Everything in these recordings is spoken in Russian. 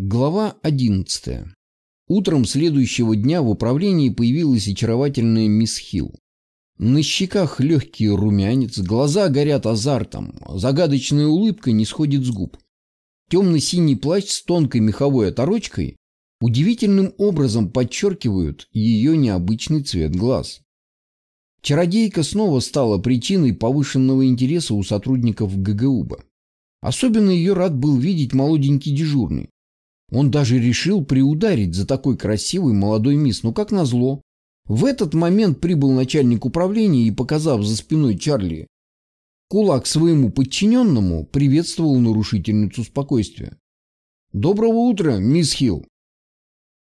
Глава 11. Утром следующего дня в управлении появилась очаровательная мисс Хилл. На щеках легкий румянец, глаза горят азартом, загадочная улыбка не сходит с губ. Темно-синий плащ с тонкой меховой оторочкой удивительным образом подчеркивают ее необычный цвет глаз. Чародейка снова стала причиной повышенного интереса у сотрудников ГГУБа. Особенно ее рад был видеть молоденький дежурный. Он даже решил приударить за такой красивой молодой мисс, но как назло. В этот момент прибыл начальник управления и, показав за спиной Чарли кулак своему подчиненному, приветствовал нарушительницу спокойствия. «Доброго утра, мисс Хилл!»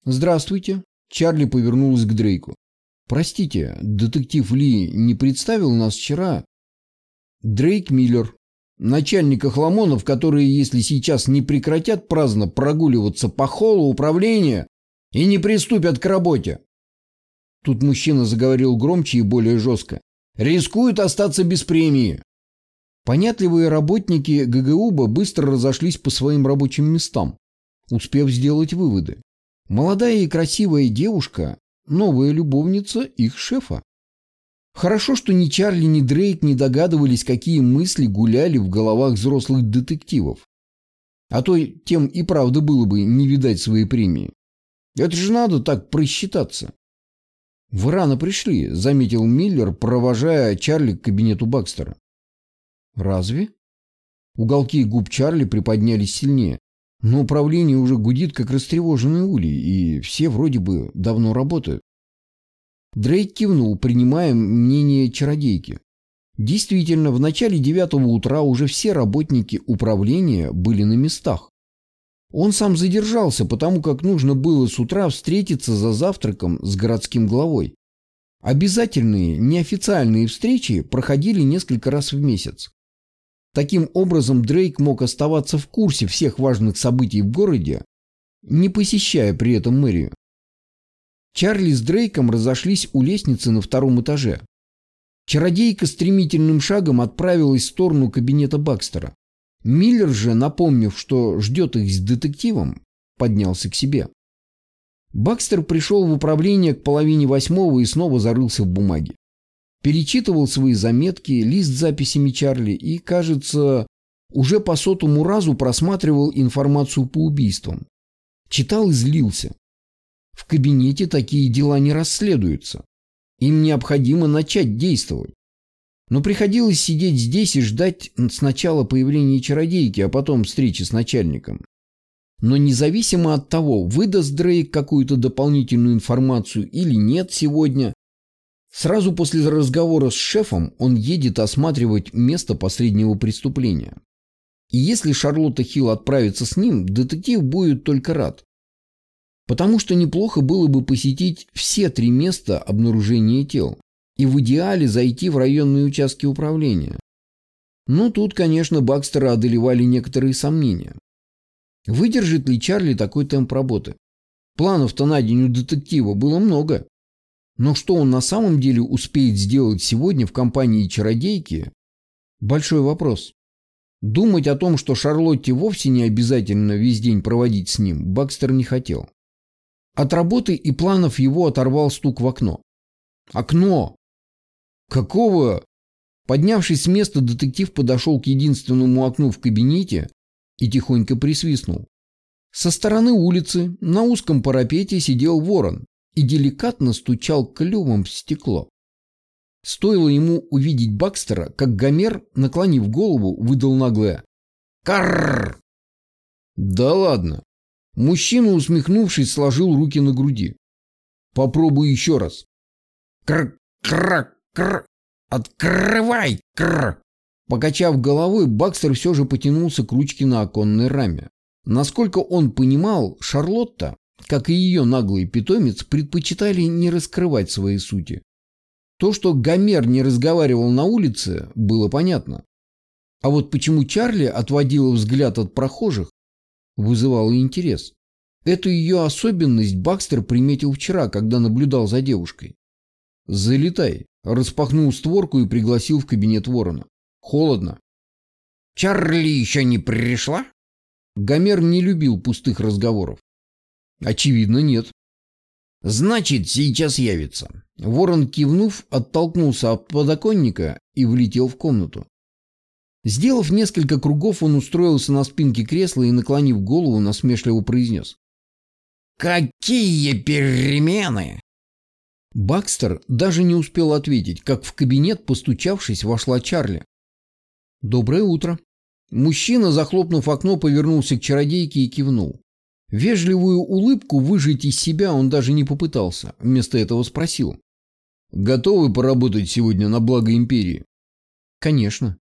«Здравствуйте!» Чарли повернулась к Дрейку. «Простите, детектив Ли не представил нас вчера?» «Дрейк Миллер, начальника хламонов, которые, если сейчас не прекратят праздно прогуливаться по холлу управления и не приступят к работе. Тут мужчина заговорил громче и более жестко. Рискуют остаться без премии. Понятливые работники ГГУБа быстро разошлись по своим рабочим местам, успев сделать выводы. Молодая и красивая девушка – новая любовница их шефа. Хорошо, что ни Чарли, ни Дрейк не догадывались, какие мысли гуляли в головах взрослых детективов. А то тем и правда было бы не видать своей премии. Это же надо так просчитаться. «Вы рано пришли», — заметил Миллер, провожая Чарли к кабинету Бакстера. «Разве?» Уголки губ Чарли приподнялись сильнее. Но управление уже гудит, как растревоженный улей, и все вроде бы давно работают. Дрейк кивнул, принимая мнение чародейки. Действительно, в начале девятого утра уже все работники управления были на местах. Он сам задержался, потому как нужно было с утра встретиться за завтраком с городским главой. Обязательные неофициальные встречи проходили несколько раз в месяц. Таким образом, Дрейк мог оставаться в курсе всех важных событий в городе, не посещая при этом мэрию. Чарли с Дрейком разошлись у лестницы на втором этаже. Чародейка стремительным шагом отправилась в сторону кабинета Бакстера. Миллер же, напомнив, что ждет их с детективом, поднялся к себе. Бакстер пришел в управление к половине восьмого и снова зарылся в бумаге. Перечитывал свои заметки, лист с записями Чарли и, кажется, уже по сотому разу просматривал информацию по убийствам. Читал и злился. В кабинете такие дела не расследуются. Им необходимо начать действовать. Но приходилось сидеть здесь и ждать сначала появления чародейки, а потом встречи с начальником. Но независимо от того, выдаст Дрейк какую-то дополнительную информацию или нет сегодня, сразу после разговора с шефом он едет осматривать место последнего преступления. И если Шарлотта Хилл отправится с ним, детектив будет только рад. Потому что неплохо было бы посетить все три места обнаружения тел и в идеале зайти в районные участки управления. Но тут, конечно, Бакстера одолевали некоторые сомнения. Выдержит ли Чарли такой темп работы? Планов-то на день у детектива было много. Но что он на самом деле успеет сделать сегодня в компании чародейки? Большой вопрос. Думать о том, что Шарлотте вовсе не обязательно весь день проводить с ним, Бакстер не хотел. От работы и планов его оторвал стук в окно. Окно! Какого? Поднявшись с места, детектив подошел к единственному окну в кабинете и тихонько присвистнул. Со стороны улицы на узком парапете сидел ворон и деликатно стучал клювом в стекло. Стоило ему увидеть Бакстера, как Гомер, наклонив голову, выдал наглое «Карррр!» «Да ладно!» Мужчина, усмехнувшись, сложил руки на груди. Попробуй еще раз. Кр, кр, кр, открывай, кр. Покачав головой, Бакстер все же потянулся к ручке на оконной раме. Насколько он понимал, Шарлотта, как и ее наглый питомец, предпочитали не раскрывать свои сути. То, что Гомер не разговаривал на улице, было понятно. А вот почему Чарли отводила взгляд от прохожих, вызывало интерес. Эту ее особенность Бакстер приметил вчера, когда наблюдал за девушкой. «Залетай», распахнул створку и пригласил в кабинет ворона. «Холодно». «Чарли еще не пришла?» Гомер не любил пустых разговоров. Очевидно, нет. Значит, сейчас явится. Ворон, кивнув, оттолкнулся от подоконника и влетел в комнату. Сделав несколько кругов, он устроился на спинке кресла и, наклонив голову, насмешливо произнес. «Какие перемены!» Бакстер даже не успел ответить, как в кабинет, постучавшись, вошла Чарли. «Доброе утро». Мужчина, захлопнув окно, повернулся к чародейке и кивнул. Вежливую улыбку выжить из себя он даже не попытался. Вместо этого спросил. «Готовы поработать сегодня на благо империи?» «Конечно».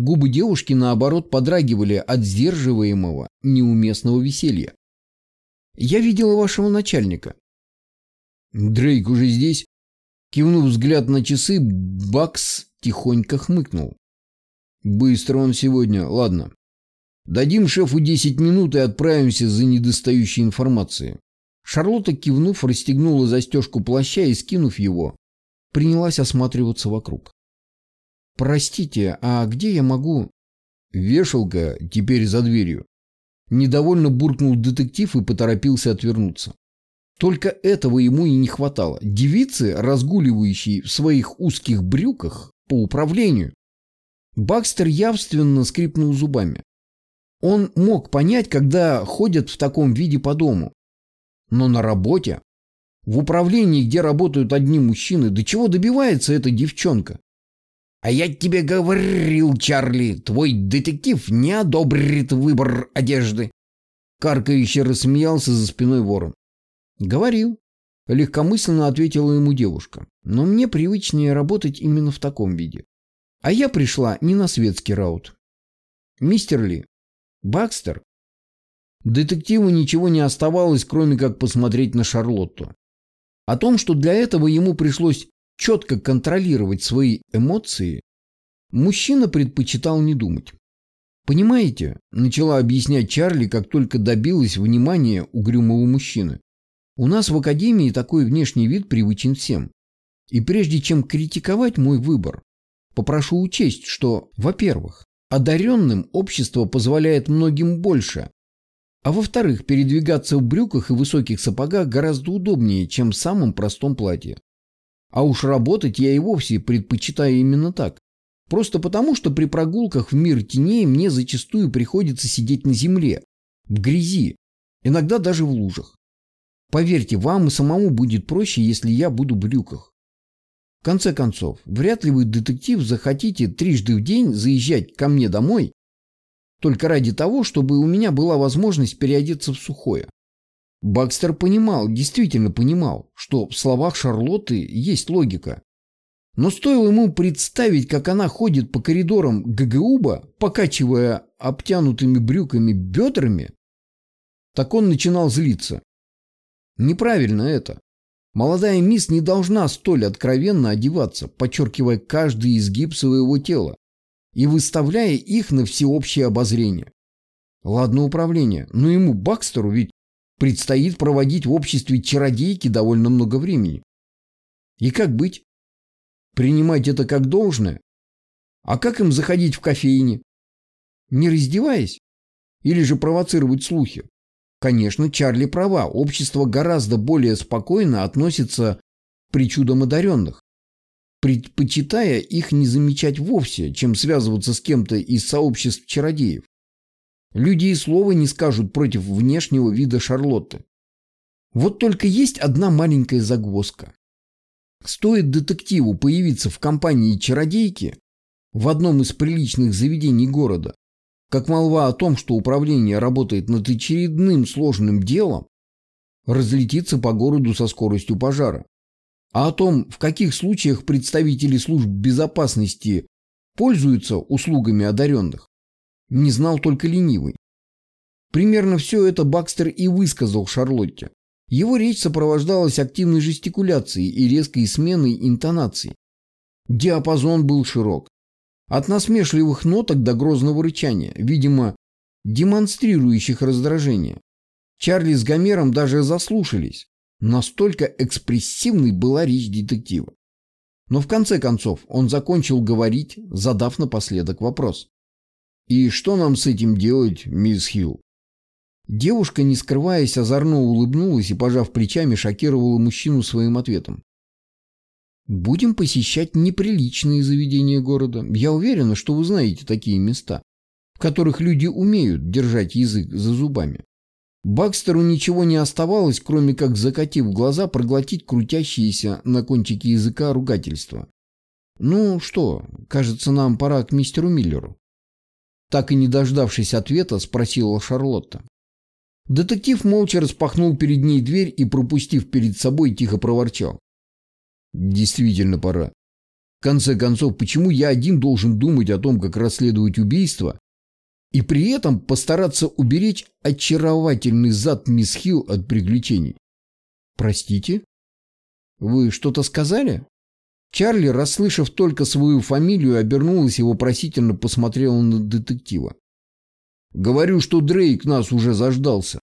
Губы девушки, наоборот, подрагивали от сдерживаемого, неуместного веселья. «Я видела вашего начальника». «Дрейк уже здесь?» Кивнув взгляд на часы, Бакс тихонько хмыкнул. «Быстро он сегодня. Ладно, Дадим шефу 10 минут и отправимся за недостающей информацией. Шарлотта, кивнув, расстегнула застежку плаща и, скинув его, принялась осматриваться вокруг. «Простите, а где я могу...» «Вешалка теперь за дверью». Недовольно буркнул детектив и поторопился отвернуться. Только этого ему и не хватало. Девицы, разгуливающие в своих узких брюках по управлению. Бакстер явственно скрипнул зубами. Он мог понять, когда ходят в таком виде по дому. Но на работе, в управлении, где работают одни мужчины, до чего добивается эта девчонка? А я тебе говорил, Чарли, твой детектив не одобрит выбор одежды. Каркающе рассмеялся за спиной ворон. Говорил. Легкомысленно ответила ему девушка. Но мне привычнее работать именно в таком виде. А я пришла не на светский раут. Мистер Ли, Бакстер? Детективу ничего не оставалось, кроме как посмотреть на Шарлотту. О том, что для этого ему пришлось четко контролировать свои эмоции, мужчина предпочитал не думать. «Понимаете?» – начала объяснять Чарли, как только добилась внимания угрюмого мужчины. «У нас в Академии такой внешний вид привычен всем. И прежде чем критиковать мой выбор, попрошу учесть, что, во-первых, Одаренным общество позволяет многим больше. А во-вторых, передвигаться в брюках и высоких сапогах гораздо удобнее, чем в самом простом платье. А уж работать я и вовсе предпочитаю именно так. Просто потому, что при прогулках в мир теней мне зачастую приходится сидеть на земле, в грязи, иногда даже в лужах. Поверьте, вам и самому будет проще, если я буду в брюках. В конце концов, вряд ли вы, детектив, захотите трижды в день заезжать ко мне домой только ради того, чтобы у меня была возможность переодеться в сухое. Бакстер понимал, действительно понимал, что в словах Шарлотты есть логика. Но стоило ему представить, как она ходит по коридорам ГГУБа, покачивая обтянутыми брюками бедрами, так он начинал злиться. Неправильно это. Молодая мисс не должна столь откровенно одеваться, подчеркивая каждый изгиб своего тела и выставляя их на всеобщее обозрение. Ладно управление, но ему, Бакстеру, ведь предстоит проводить в обществе чародейки довольно много времени. И как быть? Принимать это как должное? А как им заходить в кофейни? Не раздеваясь? Или же провоцировать слухи? Конечно, Чарли права, общество гораздо более спокойно относится к причудам одаренных, предпочитая их не замечать вовсе, чем связываться с кем-то из сообществ чародеев. Люди и слова не скажут против внешнего вида Шарлотты. Вот только есть одна маленькая загвоздка. Стоит детективу появиться в компании чародейки в одном из приличных заведений города, как молва о том, что управление работает над очередным сложным делом, разлетится по городу со скоростью пожара. А о том, в каких случаях представители служб безопасности пользуются услугами одаренных, не знал только ленивый. Примерно все это Бакстер и высказал Шарлотте. Его речь сопровождалась активной жестикуляцией и резкой сменой интонаций. Диапазон был широк, от насмешливых ноток до грозного рычания, видимо, демонстрирующих раздражение. Чарли с Гомером даже заслушались. Настолько экспрессивной была речь детектива. Но в конце концов он закончил говорить, задав напоследок вопрос. «И что нам с этим делать, мисс Хилл?» Девушка, не скрываясь, озорно улыбнулась и, пожав плечами, шокировала мужчину своим ответом. «Будем посещать неприличные заведения города. Я уверена, что вы знаете такие места, в которых люди умеют держать язык за зубами». Бакстеру ничего не оставалось, кроме как, закатив глаза, проглотить крутящиеся на кончике языка ругательства. «Ну что, кажется, нам пора к мистеру Миллеру». Так и не дождавшись ответа, спросила Шарлотта. Детектив молча распахнул перед ней дверь и, пропустив перед собой, тихо проворчал. «Действительно пора. В конце концов, почему я один должен думать о том, как расследовать убийство, и при этом постараться уберечь очаровательный зад мисс Хилл от приключений?» «Простите? Вы что-то сказали?» Чарли, расслышав только свою фамилию, обернулась и вопросительно посмотрела на детектива. Говорю, что Дрейк нас уже заждался.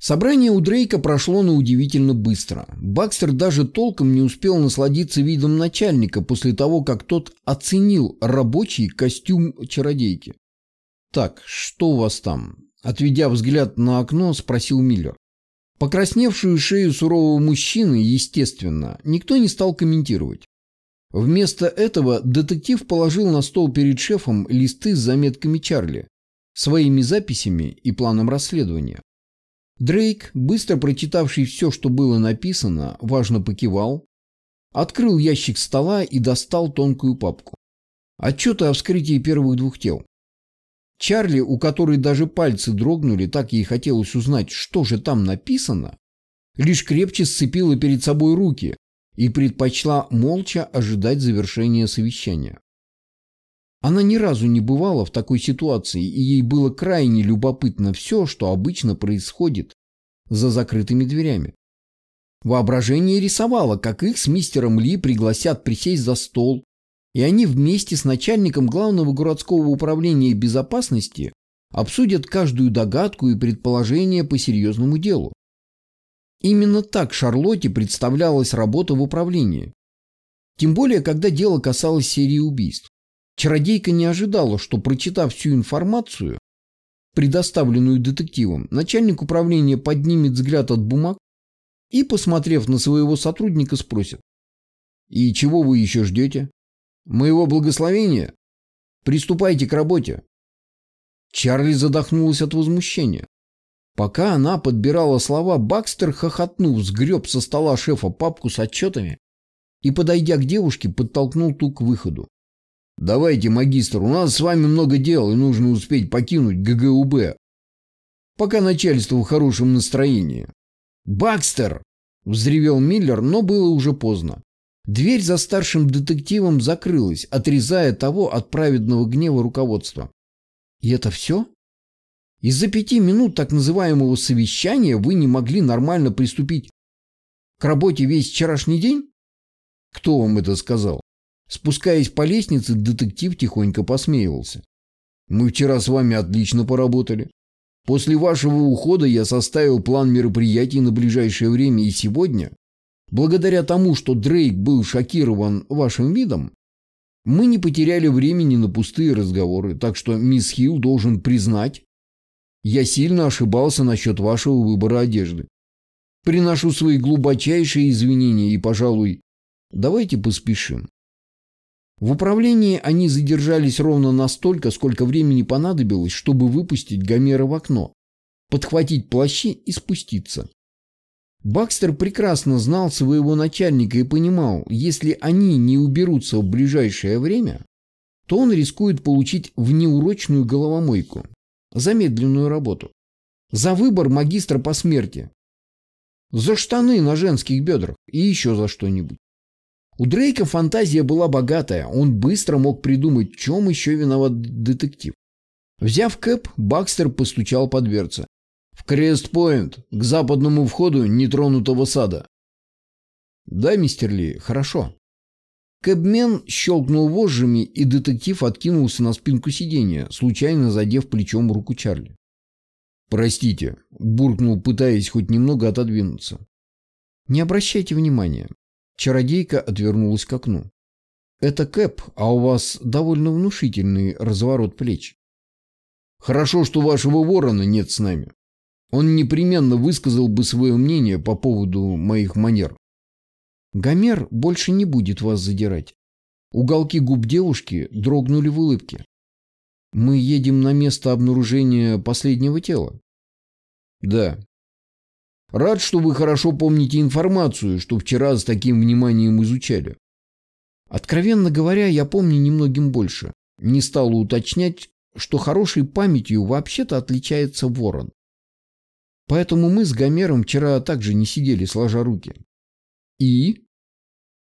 Собрание у Дрейка прошло на удивительно быстро. Бакстер даже толком не успел насладиться видом начальника после того, как тот оценил рабочий костюм чародейки. «Так, что у вас там?» Отведя взгляд на окно, спросил Миллер. Покрасневшую шею сурового мужчины, естественно, никто не стал комментировать. Вместо этого детектив положил на стол перед шефом листы с заметками Чарли, своими записями и планом расследования. Дрейк, быстро прочитавший все, что было написано, важно покивал, открыл ящик стола и достал тонкую папку. Отчеты о вскрытии первых двух тел. Чарли, у которой даже пальцы дрогнули, так ей хотелось узнать, что же там написано, лишь крепче сцепила перед собой руки и предпочла молча ожидать завершения совещания. Она ни разу не бывала в такой ситуации, и ей было крайне любопытно все, что обычно происходит за закрытыми дверями. Воображение рисовало, как их с мистером Ли пригласят присесть за стол, и они вместе с начальником главного городского управления безопасности обсудят каждую догадку и предположение по серьезному делу. Именно так Шарлотте представлялась работа в управлении. Тем более, когда дело касалось серии убийств. Чародейка не ожидала, что, прочитав всю информацию, предоставленную детективом, начальник управления поднимет взгляд от бумаг и, посмотрев на своего сотрудника, спросит. «И чего вы еще ждете? Моего благословения? Приступайте к работе». Чарли задохнулась от возмущения. Пока она подбирала слова, Бакстер, хохотнув, сгреб со стола шефа папку с отчетами и, подойдя к девушке, подтолкнул ту к выходу. Давайте, магистр, у нас с вами много дел, и нужно успеть покинуть ГГУБ. Пока начальство в хорошем настроении. «Бакстер!» – взревел Миллер, но было уже поздно. Дверь за старшим детективом закрылась, отрезая того от праведного гнева руководства. «И это все?» Из-за пяти минут так называемого совещания вы не могли нормально приступить к работе весь вчерашний день? Кто вам это сказал? Спускаясь по лестнице, детектив тихонько посмеивался. «Мы вчера с вами отлично поработали. После вашего ухода я составил план мероприятий на ближайшее время и сегодня, благодаря тому, что Дрейк был шокирован вашим видом, мы не потеряли времени на пустые разговоры, так что мисс Хилл должен признать, я сильно ошибался насчет вашего выбора одежды. Приношу свои глубочайшие извинения и, пожалуй, давайте поспешим. В управлении они задержались ровно настолько, сколько времени понадобилось, чтобы выпустить Гомера в окно, подхватить плащи и спуститься. Бакстер прекрасно знал своего начальника и понимал, если они не уберутся в ближайшее время, то он рискует получить внеурочную головомойку, замедленную работу, за выбор магистра по смерти, за штаны на женских бедрах и еще за что-нибудь. У Дрейка фантазия была богатая, он быстро мог придумать, в чем еще виноват детектив. Взяв кэп, Бакстер постучал по дверце. «В Крест-Пойнт, к западному входу нетронутого сада». «Да, мистер Ли, хорошо». Кэбмен щелкнул вожжами, и детектив откинулся на спинку сиденья, случайно задев плечом руку Чарли. «Простите», — буркнул, пытаясь хоть немного отодвинуться. «Не обращайте внимания. Чародейка отвернулась к окну. «Это Кэп, а у вас довольно внушительный разворот плеч». «Хорошо, что вашего ворона нет с нами». Он непременно высказал бы свое мнение по поводу моих манер. Гомер больше не будет вас задирать. Уголки губ девушки дрогнули в улыбке. Мы едем на место обнаружения последнего тела. Да. Рад, что вы хорошо помните информацию, что вчера с таким вниманием изучали. Откровенно говоря, я помню немногим больше. Не стала уточнять, что хорошей памятью вообще-то отличается ворон. Поэтому мы с Гомером вчера также не сидели, сложа руки. И?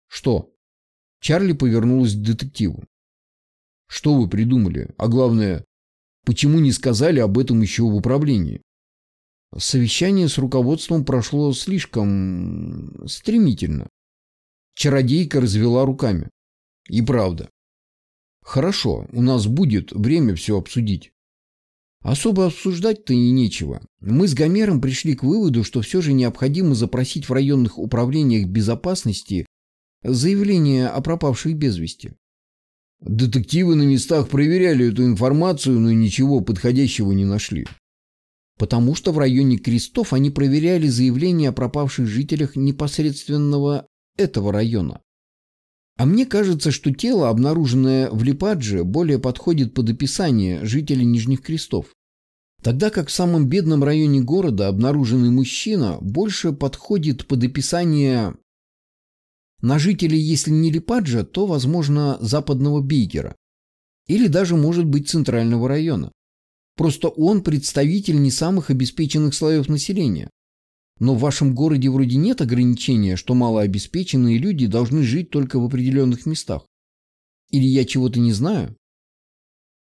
Что? Чарли повернулась к детективу. Что вы придумали? А главное, почему не сказали об этом еще в управлении? Совещание с руководством прошло слишком стремительно. Чародейка развела руками. И правда. Хорошо, у нас будет время все обсудить. Особо обсуждать-то и нечего. Мы с Гомером пришли к выводу, что все же необходимо запросить в районных управлениях безопасности заявление о пропавших без вести. Детективы на местах проверяли эту информацию, но ничего подходящего не нашли. Потому что в районе крестов они проверяли заявления о пропавших жителях непосредственного этого района. А мне кажется, что тело, обнаруженное в Липадже, более подходит под описание жителей Нижних Крестов. Тогда как в самом бедном районе города обнаруженный мужчина больше подходит под описание на жителей, если не Липаджа, то, возможно, западного Бейгера. Или даже, может быть, центрального района. Просто он представитель не самых обеспеченных слоев населения. Но в вашем городе вроде нет ограничения, что малообеспеченные люди должны жить только в определенных местах. Или я чего-то не знаю?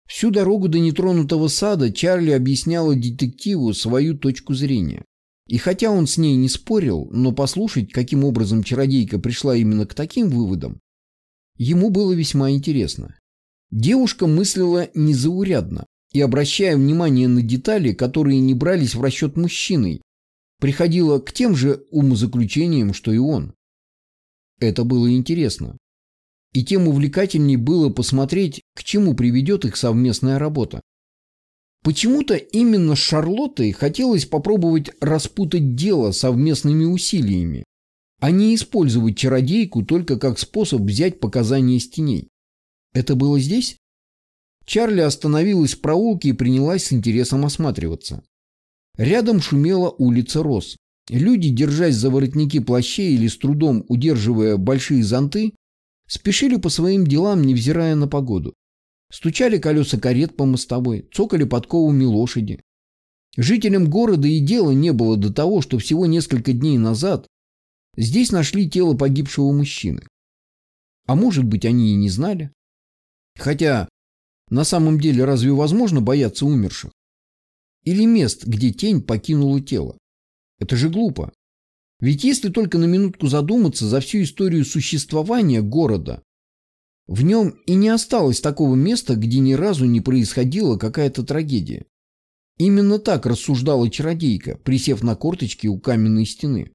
Всю дорогу до нетронутого сада Чарли объясняла детективу свою точку зрения. И хотя он с ней не спорил, но послушать, каким образом чародейка пришла именно к таким выводам, ему было весьма интересно. Девушка мыслила незаурядно и, обращая внимание на детали, которые не брались в расчет мужчиной, приходила к тем же умозаключениям, что и он. Это было интересно. И тем увлекательней было посмотреть, к чему приведет их совместная работа. Почему-то именно с Шарлоттой хотелось попробовать распутать дело совместными усилиями, а не использовать чародейку только как способ взять показания с теней. Это было здесь? Чарли остановилась в проулке и принялась с интересом осматриваться. Рядом шумела улица Рос. Люди, держась за воротники плащей или с трудом удерживая большие зонты, спешили по своим делам, невзирая на погоду. Стучали колеса карет по мостовой, цокали подковами лошади. Жителям города и дела не было до того, что всего несколько дней назад здесь нашли тело погибшего мужчины. А может быть, они и не знали. Хотя, на самом деле, разве возможно бояться умерших? Или мест, где тень покинула тело? Это же глупо. Ведь если только на минутку задуматься за всю историю существования города, в нем и не осталось такого места, где ни разу не происходила какая-то трагедия. Именно так рассуждала чародейка, присев на корточки у каменной стены.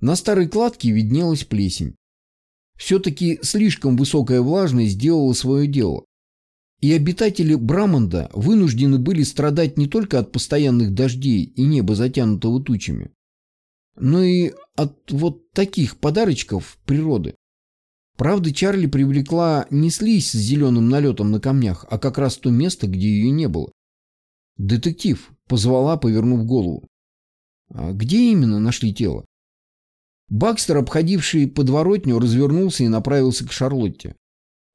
На старой кладке виднелась плесень. Все-таки слишком высокая влажность сделала свое дело. И обитатели Браманда вынуждены были страдать не только от постоянных дождей и неба, затянутого тучами, но и от вот таких подарочков природы. Правда, Чарли привлекла не слизь с зеленым налетом на камнях, а как раз то место, где ее не было. «Детектив», — позвала, повернув голову. «А где именно нашли тело?» Бакстер, обходивший подворотню, развернулся и направился к Шарлотте.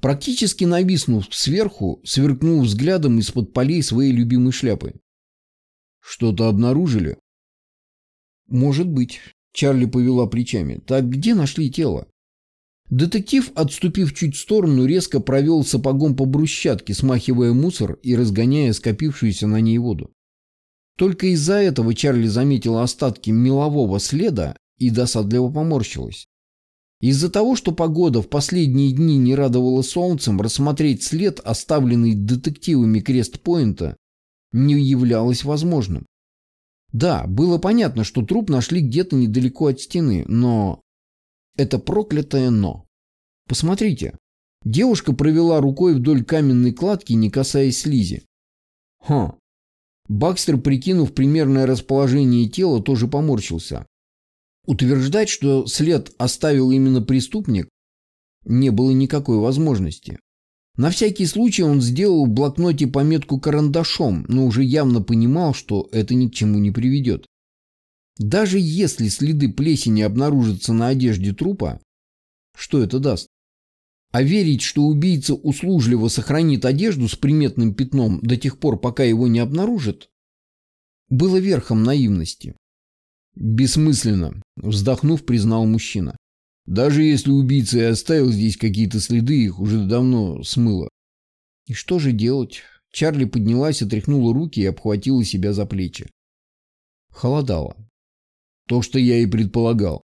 Практически нависнув сверху, сверкнул взглядом из-под полей своей любимой шляпы. «Что-то обнаружили?» «Может быть», — Чарли повела плечами. «Так где нашли тело?» Детектив, отступив чуть в сторону, резко провел сапогом по брусчатке, смахивая мусор и разгоняя скопившуюся на ней воду. Только из-за этого Чарли заметила остатки мелового следа и досадливо поморщилась. Из-за того, что погода в последние дни не радовала солнцем, рассмотреть след, оставленный детективами Крест-Пойнта, не являлось возможным. Да, было понятно, что труп нашли где-то недалеко от стены, но это проклятое «но». Посмотрите. Девушка провела рукой вдоль каменной кладки, не касаясь слизи. Хм. Бакстер, прикинув примерное расположение тела, тоже поморщился. Утверждать, что след оставил именно преступник, не было никакой возможности. На всякий случай он сделал в блокноте пометку карандашом, но уже явно понимал, что это ни к чему не приведет. Даже если следы плесени обнаружатся на одежде трупа, что это даст? А верить, что убийца услужливо сохранит одежду с приметным пятном до тех пор, пока его не обнаружат, было верхом наивности. «Бессмысленно», — вздохнув, признал мужчина. «Даже если убийца и оставил здесь какие-то следы, их уже давно смыло». «И что же делать?» Чарли поднялась, отряхнула руки и обхватила себя за плечи. Холодало. То, что я и предполагал.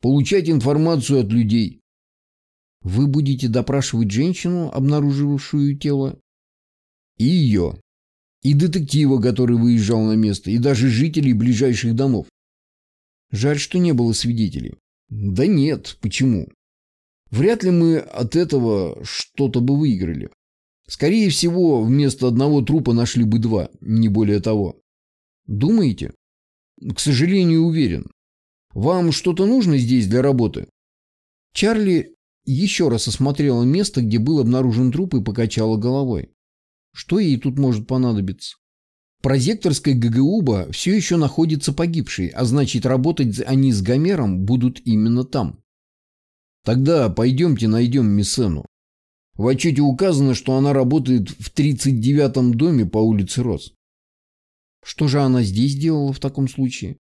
Получать информацию от людей. Вы будете допрашивать женщину, обнаружившую тело? И ее. И детектива, который выезжал на место, и даже жителей ближайших домов. Жаль, что не было свидетелей. Да нет, почему? Вряд ли мы от этого что-то бы выиграли. Скорее всего, вместо одного трупа нашли бы два, не более того. Думаете? К сожалению, уверен. Вам что-то нужно здесь для работы? Чарли еще раз осмотрела место, где был обнаружен труп и покачала головой. Что ей тут может понадобиться? Прозекторской ГГУБа все еще находится погибший, а значит работать они с Гомером будут именно там. Тогда пойдемте найдем Миссену. В отчете указано, что она работает в 39-м доме по улице Рос. Что же она здесь делала в таком случае?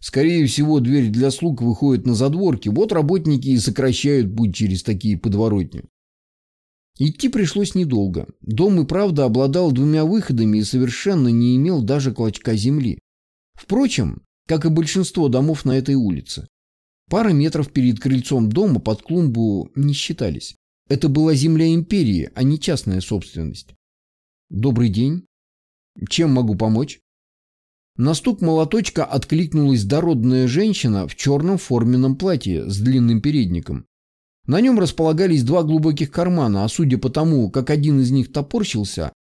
Скорее всего, дверь для слуг выходит на задворки, вот работники и сокращают путь через такие подворотни. Идти пришлось недолго. Дом и правда обладал двумя выходами и совершенно не имел даже клочка земли. Впрочем, как и большинство домов на этой улице. Пара метров перед крыльцом дома под клумбу не считались. Это была земля империи, а не частная собственность. «Добрый день. Чем могу помочь?» На стук молоточка откликнулась дородная женщина в черном форменном платье с длинным передником. На нем располагались два глубоких кармана, а судя по тому, как один из них топорщился,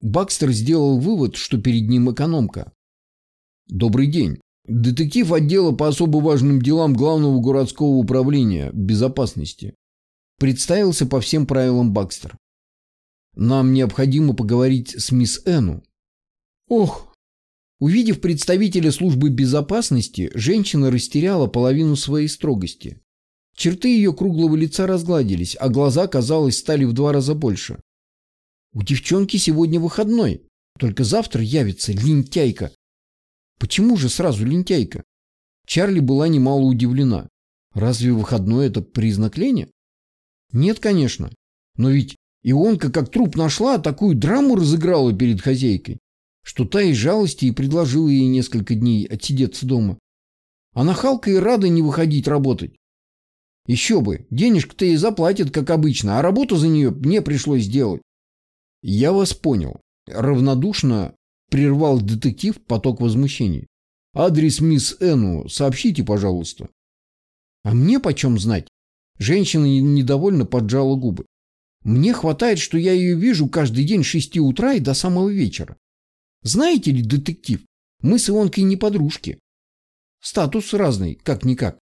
Бакстер сделал вывод, что перед ним экономка. «Добрый день. Детектив отдела по особо важным делам Главного городского управления безопасности». Представился по всем правилам Бакстер. «Нам необходимо поговорить с мисс Эну». «Ох!» Увидев представителя службы безопасности, женщина растеряла половину своей строгости. Черты ее круглого лица разгладились, а глаза, казалось, стали в два раза больше. У девчонки сегодня выходной, только завтра явится лентяйка. Почему же сразу лентяйка? Чарли была немало удивлена. Разве выходной это признак лени? Нет, конечно. Но ведь Ионка как труп нашла, такую драму разыграла перед хозяйкой, что та из жалости и предложила ей несколько дней отсидеться дома. А нахалка и рада не выходить работать. Еще бы, денежка-то и заплатит, как обычно, а работу за нее мне пришлось сделать. Я вас понял. Равнодушно прервал детектив поток возмущений. Адрес мисс Эну сообщите, пожалуйста. А мне почем знать? Женщина недовольно поджала губы. Мне хватает, что я ее вижу каждый день с шести утра и до самого вечера. Знаете ли, детектив, мы с Ионкой не подружки. Статус разный, как-никак.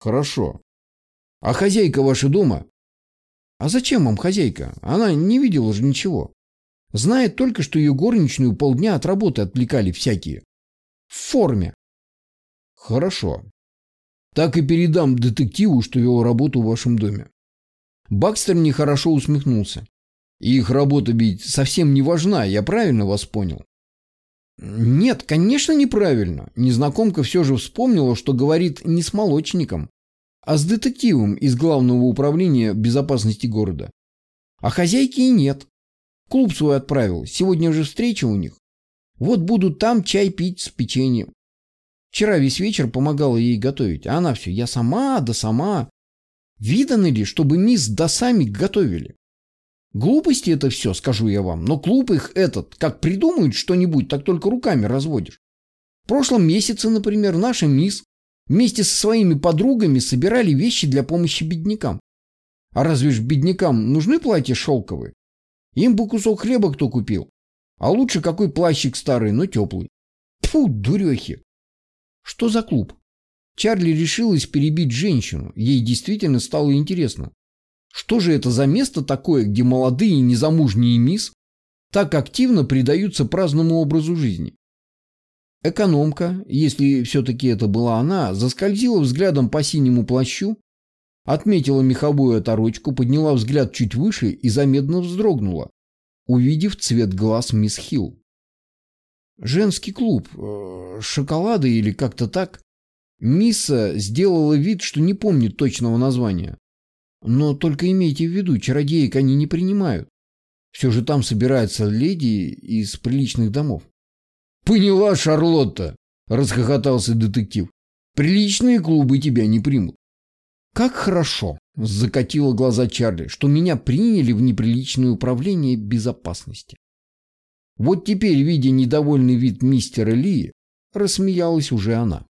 Хорошо. А хозяйка ваша дома? А зачем вам хозяйка? Она не видела же ничего. Знает только, что ее горничную полдня от работы отвлекали всякие. В форме. Хорошо. Так и передам детективу, что вел работу в вашем доме. Бакстер нехорошо усмехнулся. Их работа ведь совсем не важна, я правильно вас понял? Нет, конечно, неправильно. Незнакомка все же вспомнила, что говорит не с молочником, а с детективом из Главного управления безопасности города. А хозяйки и нет. Клуб свой отправил, сегодня же встреча у них. Вот будут там чай пить с печеньем. Вчера весь вечер помогала ей готовить, а она все, я сама, да сама. Видано ли, чтобы мисс да сами готовили? Глупости это все, скажу я вам, но клуб их этот, как придумают что-нибудь, так только руками разводишь. В прошлом месяце, например, наша мисс Вместе со своими подругами собирали вещи для помощи беднякам. А разве ж беднякам нужны платья шелковые? Им бы кусок хлеба кто купил. А лучше какой плащик старый, но теплый. Тьфу, дурехи. Что за клуб? Чарли решилась перебить женщину. Ей действительно стало интересно. Что же это за место такое, где молодые незамужние мисс так активно предаются праздному образу жизни? Экономка, если все-таки это была она, заскользила взглядом по синему плащу, отметила меховую оторочку, подняла взгляд чуть выше и заметно вздрогнула, увидев цвет глаз мисс Хилл. Женский клуб, э, шоколады или как-то так. Мисса сделала вид, что не помнит точного названия. Но только имейте в виду, чародеек они не принимают. Все же там собираются леди из приличных домов. «Поняла, Шарлотта!» – расхохотался детектив. «Приличные клубы тебя не примут». «Как хорошо!» – закатила глаза Чарли, что меня приняли в неприличное управление безопасности. Вот теперь, видя недовольный вид мистера Ли, рассмеялась уже она.